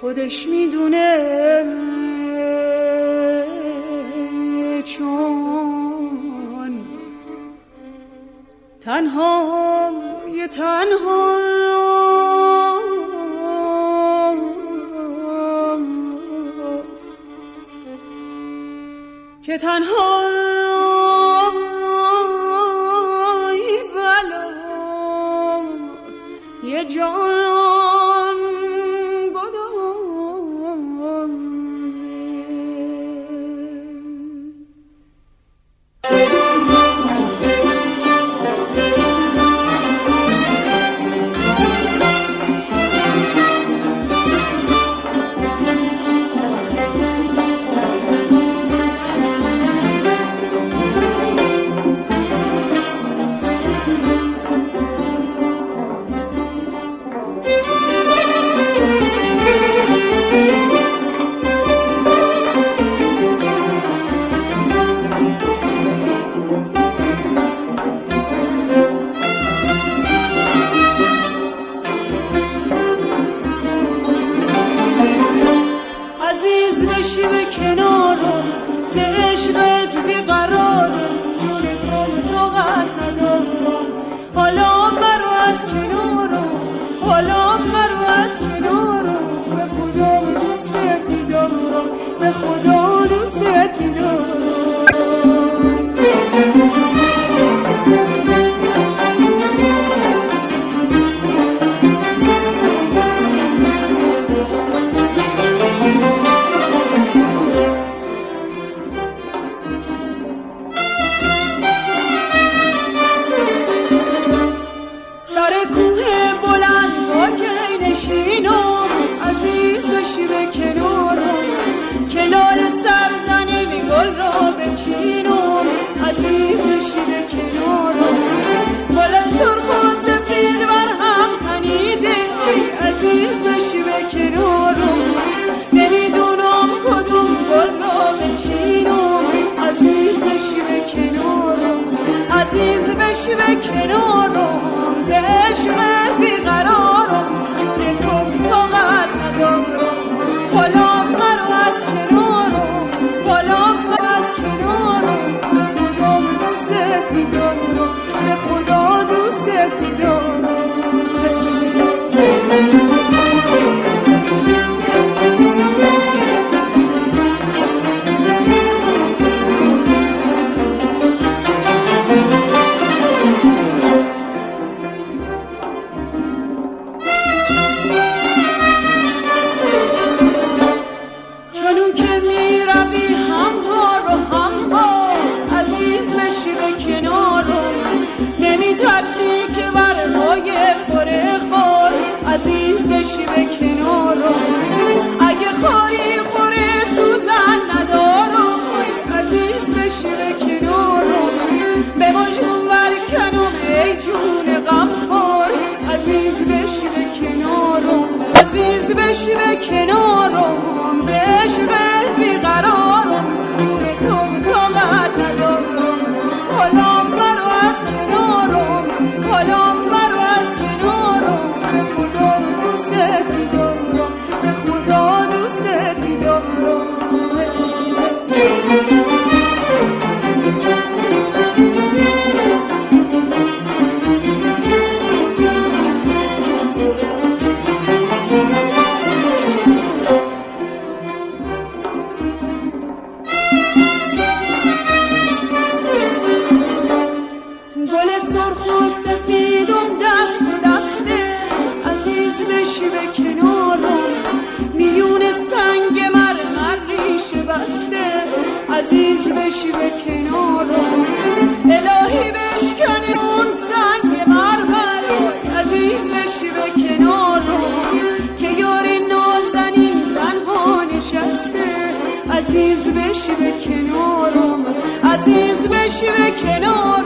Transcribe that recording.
خودش می‌دونه چون تنها یه تنها. که تنها. یه جان. بشین کنارم ز عشقت بیقرار آره کوه بلند تا که نشینم. عزیز بشی به کنارم که سر زنی گل را بچینم. عزیز بشی به کنارم گل سرخ و سفید بر هم تنیده. عزیز بشی به کنارم نمی‌دونم کدوم گل را بچینم. عزیز بشی به کنارم عزیز بشی به کنارم Christmas. ترسی که بر پایت خوره خور عزیز بشی به کنارو اگه خوری خوره سوزن ندارم عزیز بشی به کنارو به مجون برکنم ای جون غم خور عزیز بشی به کنارو عزیز بشی به کنارم زش به بیقرار. بشی به کنار الهی بشکنی اون سنگ مرمر عزیز بشی به کنار که یار نازنین تنها نشسته. عزیز بشی به کنارم عزیز بشی به کنار